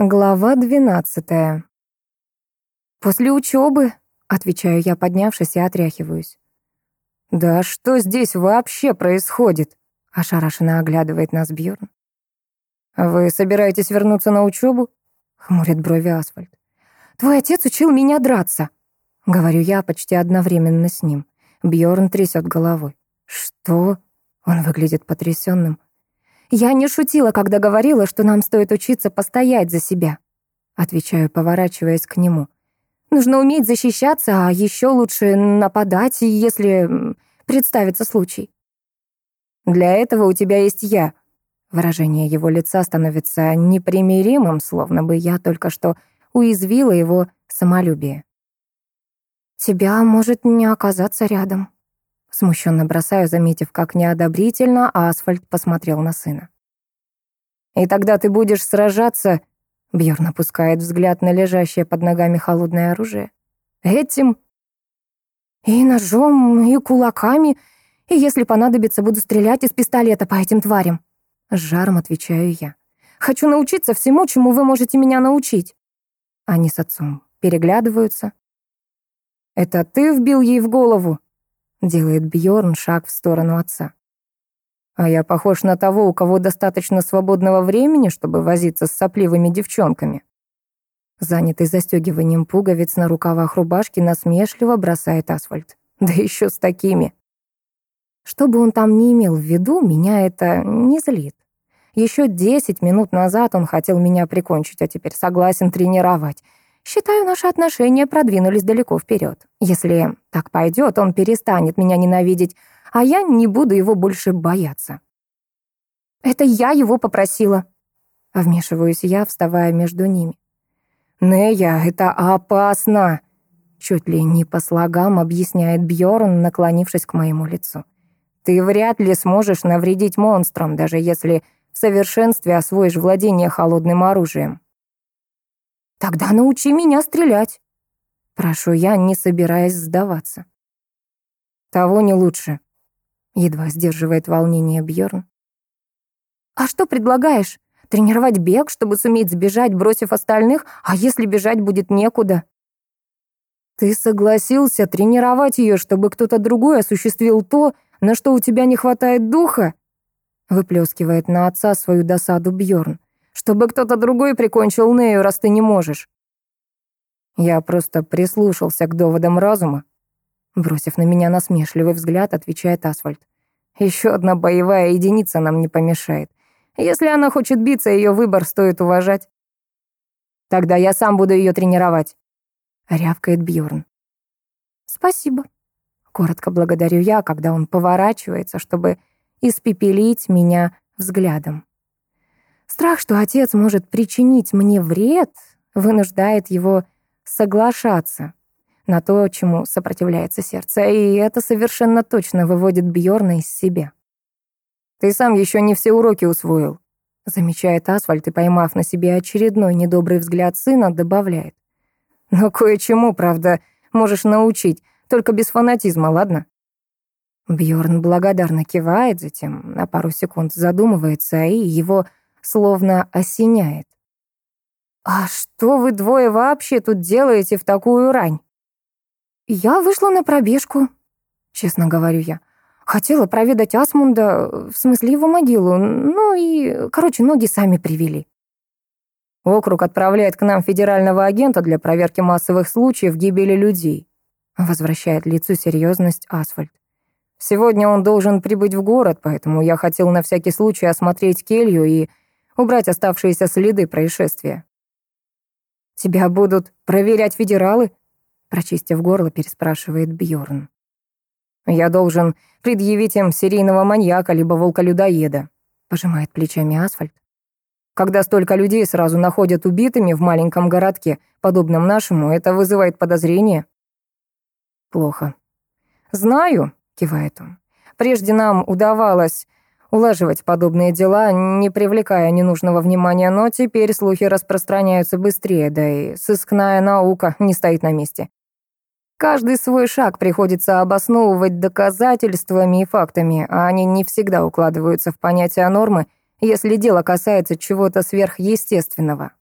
Глава двенадцатая. «После учебы», — отвечаю я, поднявшись и отряхиваюсь. «Да что здесь вообще происходит?» — ошарашенно оглядывает нас Бьорн. «Вы собираетесь вернуться на учебу?» — хмурит брови Асфальт. «Твой отец учил меня драться», — говорю я почти одновременно с ним. Бьорн трясет головой. «Что?» — он выглядит потрясенным. «Я не шутила, когда говорила, что нам стоит учиться постоять за себя», отвечаю, поворачиваясь к нему. «Нужно уметь защищаться, а еще лучше нападать, если представится случай». «Для этого у тебя есть я». Выражение его лица становится непримиримым, словно бы я только что уязвила его самолюбие. «Тебя может не оказаться рядом», Смущенно бросаю, заметив, как неодобрительно асфальт посмотрел на сына. «И тогда ты будешь сражаться...» Бьерн опускает взгляд на лежащее под ногами холодное оружие. «Этим...» «И ножом, и кулаками, и если понадобится, буду стрелять из пистолета по этим тварям». С жаром отвечаю я. «Хочу научиться всему, чему вы можете меня научить». Они с отцом переглядываются. «Это ты вбил ей в голову?» Делает Бьорн шаг в сторону отца. А я похож на того, у кого достаточно свободного времени, чтобы возиться с сопливыми девчонками. Занятый застегиванием пуговиц на рукавах рубашки насмешливо бросает асфальт. Да еще с такими. Что бы он там ни имел в виду, меня это не злит. Еще десять минут назад он хотел меня прикончить, а теперь согласен тренировать. Считаю, наши отношения продвинулись далеко вперед. Если так пойдет, он перестанет меня ненавидеть, а я не буду его больше бояться. Это я его попросила. Вмешиваюсь я, вставая между ними. «Нея, это опасно!» Чуть ли не по слогам объясняет Бьорн, наклонившись к моему лицу. «Ты вряд ли сможешь навредить монстрам, даже если в совершенстве освоишь владение холодным оружием». «Тогда научи меня стрелять!» Прошу я, не собираясь сдаваться. «Того не лучше», — едва сдерживает волнение Бьорн. «А что предлагаешь? Тренировать бег, чтобы суметь сбежать, бросив остальных? А если бежать будет некуда?» «Ты согласился тренировать ее, чтобы кто-то другой осуществил то, на что у тебя не хватает духа?» Выплескивает на отца свою досаду Бьорн чтобы кто-то другой прикончил Нею, раз ты не можешь. Я просто прислушался к доводам разума. Бросив на меня насмешливый взгляд, отвечает Асфальт. Еще одна боевая единица нам не помешает. Если она хочет биться, ее выбор стоит уважать. Тогда я сам буду ее тренировать. Рявкает Бьорн. Спасибо. Коротко благодарю я, когда он поворачивается, чтобы испепелить меня взглядом. Страх, что отец может причинить мне вред, вынуждает его соглашаться на то, чему сопротивляется сердце, и это совершенно точно выводит Бьорна из себя. «Ты сам еще не все уроки усвоил», замечает Асфальт и, поймав на себе очередной недобрый взгляд сына, добавляет. «Но кое-чему, правда, можешь научить, только без фанатизма, ладно?» Бьорн благодарно кивает, затем на пару секунд задумывается, и его словно осеняет. «А что вы двое вообще тут делаете в такую рань?» «Я вышла на пробежку», — честно говорю я. Хотела проведать Асмунда, в смысле его могилу, ну и, короче, ноги сами привели. Округ отправляет к нам федерального агента для проверки массовых случаев гибели людей. Возвращает лицу серьезность Асфальт. Сегодня он должен прибыть в город, поэтому я хотел на всякий случай осмотреть келью и убрать оставшиеся следы происшествия. «Тебя будут проверять федералы?» Прочистив горло, переспрашивает Бьорн. «Я должен предъявить им серийного маньяка либо волколюдоеда», пожимает плечами асфальт. Когда столько людей сразу находят убитыми в маленьком городке, подобном нашему, это вызывает подозрение. Плохо. «Знаю», — кивает он. «Прежде нам удавалось улаживать подобные дела, не привлекая ненужного внимания, но теперь слухи распространяются быстрее, да и сыскная наука не стоит на месте. Каждый свой шаг приходится обосновывать доказательствами и фактами, а они не всегда укладываются в понятие нормы, если дело касается чего-то сверхъестественного.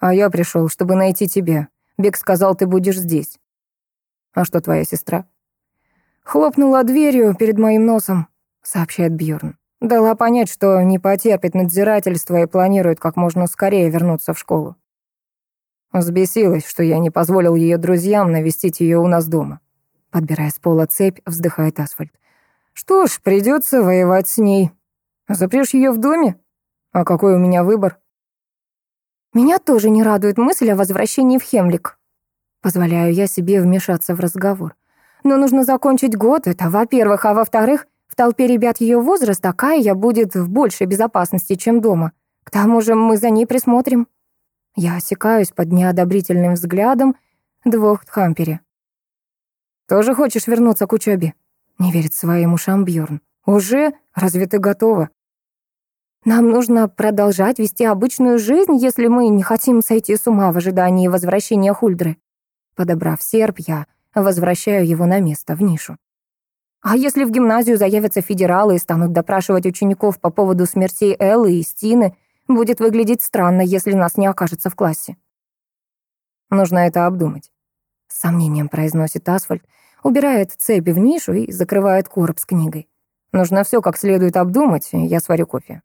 А я пришел, чтобы найти тебя. Бек сказал, ты будешь здесь. А что твоя сестра? Хлопнула дверью перед моим носом, сообщает Бьорн. Дала понять, что не потерпит надзирательства и планирует как можно скорее вернуться в школу. Взбесилась, что я не позволил ее друзьям навестить ее у нас дома. Подбирая с пола цепь, вздыхает асфальт. Что ж, придется воевать с ней. Запрешь ее в доме? А какой у меня выбор? Меня тоже не радует мысль о возвращении в Хемлик. Позволяю я себе вмешаться в разговор. Но нужно закончить год, это во-первых, а во-вторых, толпе ребят ее возраста Кая будет в большей безопасности, чем дома. К тому же мы за ней присмотрим. Я осекаюсь под неодобрительным взглядом двух Тхампери. «Тоже хочешь вернуться к учебе?» Не верит своим ушам Бьорн. «Уже? Разве ты готова?» «Нам нужно продолжать вести обычную жизнь, если мы не хотим сойти с ума в ожидании возвращения Хульдры». Подобрав серп, я возвращаю его на место, в нишу. А если в гимназию заявятся федералы и станут допрашивать учеников по поводу смертей Эллы и Стины, будет выглядеть странно, если нас не окажется в классе. Нужно это обдумать. С сомнением произносит Асфальт, убирает цепи в нишу и закрывает короб с книгой. Нужно все как следует обдумать, я сварю кофе.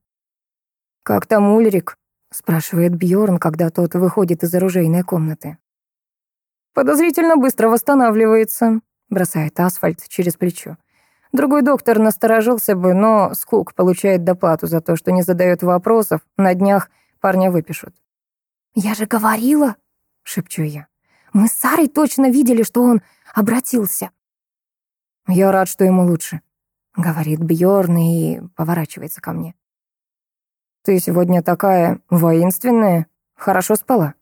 «Как там Ульрик?» — спрашивает Бьорн, когда тот выходит из оружейной комнаты. «Подозрительно быстро восстанавливается», — бросает асфальт через плечо. Другой доктор насторожился бы, но Скук получает доплату за то, что не задает вопросов. На днях парня выпишут. «Я же говорила», — шепчу я. «Мы с Сарой точно видели, что он обратился». «Я рад, что ему лучше», — говорит Бьорн и поворачивается ко мне. «Ты сегодня такая воинственная. Хорошо спала?»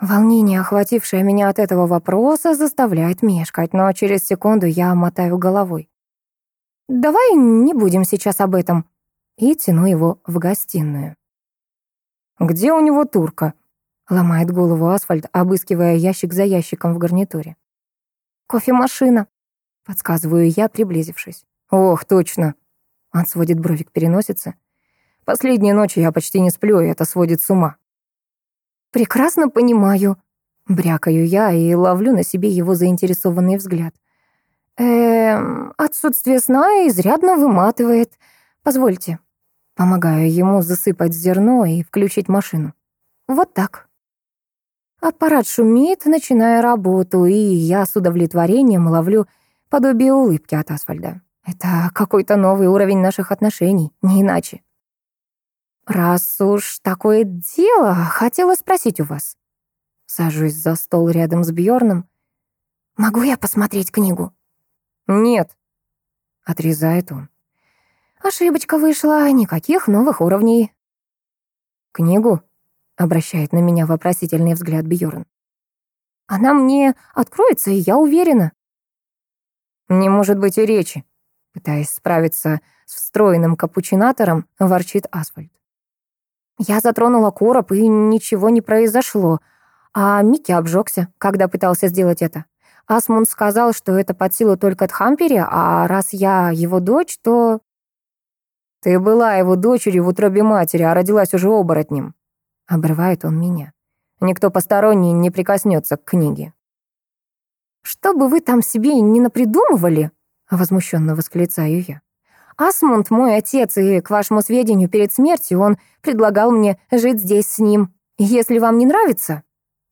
Волнение, охватившее меня от этого вопроса, заставляет мешкать, но через секунду я мотаю головой. «Давай не будем сейчас об этом». И тяну его в гостиную. «Где у него турка?» Ломает голову асфальт, обыскивая ящик за ящиком в гарнитуре. «Кофемашина», — подсказываю я, приблизившись. «Ох, точно!» Он сводит бровик переносится. «Последние ночи я почти не сплю, и это сводит с ума». «Прекрасно понимаю», — брякаю я и ловлю на себе его заинтересованный взгляд. «Эм, отсутствие сна изрядно выматывает. Позвольте». Помогаю ему засыпать зерно и включить машину. Вот так. Аппарат шумит, начиная работу, и я с удовлетворением ловлю подобие улыбки от Асфальда. Это какой-то новый уровень наших отношений, не иначе. «Раз уж такое дело, хотела спросить у вас». Сажусь за стол рядом с Бьорном. «Могу я посмотреть книгу?» «Нет», — отрезает он. «Ошибочка вышла, никаких новых уровней». «Книгу?» — обращает на меня вопросительный взгляд Бьорн. «Она мне откроется, я уверена». «Не может быть и речи», — пытаясь справиться с встроенным капучинатором, ворчит асфальт. Я затронула короб, и ничего не произошло. А Микки обжегся, когда пытался сделать это. Асмунд сказал, что это под силу только Тхампере, а раз я его дочь, то... Ты была его дочерью в утробе матери, а родилась уже оборотнем. Обрывает он меня. Никто посторонний не прикоснется к книге. «Что бы вы там себе не напридумывали?» — возмущенно восклицаю я. Асмунд мой отец, и, к вашему сведению, перед смертью он предлагал мне жить здесь с ним. Если вам не нравится,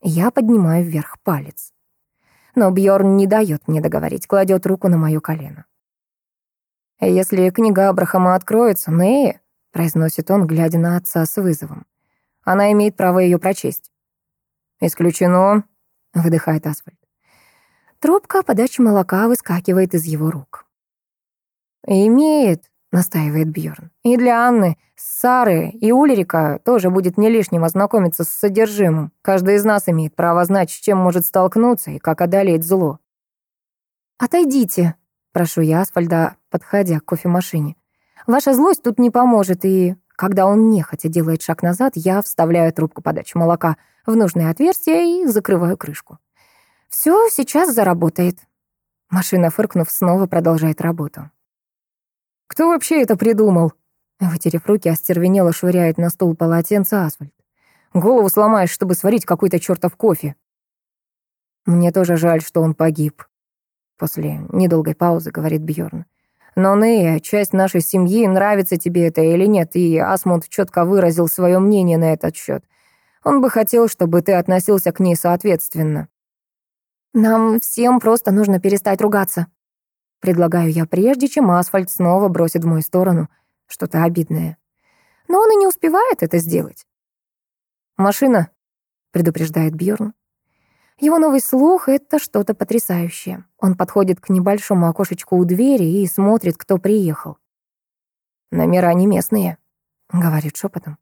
я поднимаю вверх палец. Но Бьорн не дает мне договорить, кладет руку на мое колено. «Если книга Абрахама откроется, Нея», — произносит он, глядя на отца с вызовом, «она имеет право ее прочесть». «Исключено», — выдыхает Асфальт. Трубка подачи молока выскакивает из его рук. «Имеет», — настаивает Бьорн. «И для Анны, Сары и Ульрика тоже будет не лишним ознакомиться с содержимым. Каждый из нас имеет право знать, с чем может столкнуться и как одолеть зло». «Отойдите», — прошу я Асфальда, подходя к кофемашине. «Ваша злость тут не поможет, и...» Когда он нехотя делает шаг назад, я вставляю трубку подачи молока в нужное отверстие и закрываю крышку. Все сейчас заработает. Машина, фыркнув, снова продолжает работу. «Кто вообще это придумал?» Вытерев руки, остервенело швыряет на стол полотенце асфальт. Голову сломаешь, чтобы сварить какой-то чертов кофе. Мне тоже жаль, что он погиб. После недолгой паузы говорит Бьорн. Но Нея, часть нашей семьи, нравится тебе это или нет, и Асмунд четко выразил свое мнение на этот счет. Он бы хотел, чтобы ты относился к ней соответственно. Нам всем просто нужно перестать ругаться. Предлагаю я прежде, чем асфальт снова бросит в мою сторону что-то обидное. Но он и не успевает это сделать. «Машина», — предупреждает Бьорн. Его новый слух — это что-то потрясающее. Он подходит к небольшому окошечку у двери и смотрит, кто приехал. «Номера не местные», — говорит шепотом.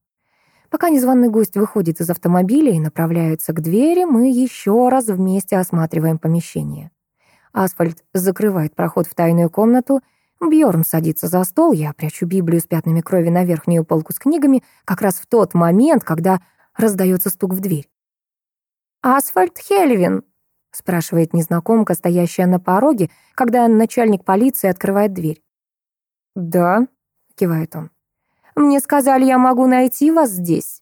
Пока незваный гость выходит из автомобиля и направляется к двери, мы еще раз вместе осматриваем помещение. Асфальт закрывает проход в тайную комнату. Бьорн садится за стол, я прячу Библию с пятнами крови на верхнюю полку с книгами, как раз в тот момент, когда раздается стук в дверь. «Асфальт Хельвин?» — спрашивает незнакомка, стоящая на пороге, когда начальник полиции открывает дверь. «Да», — кивает он. «Мне сказали, я могу найти вас здесь».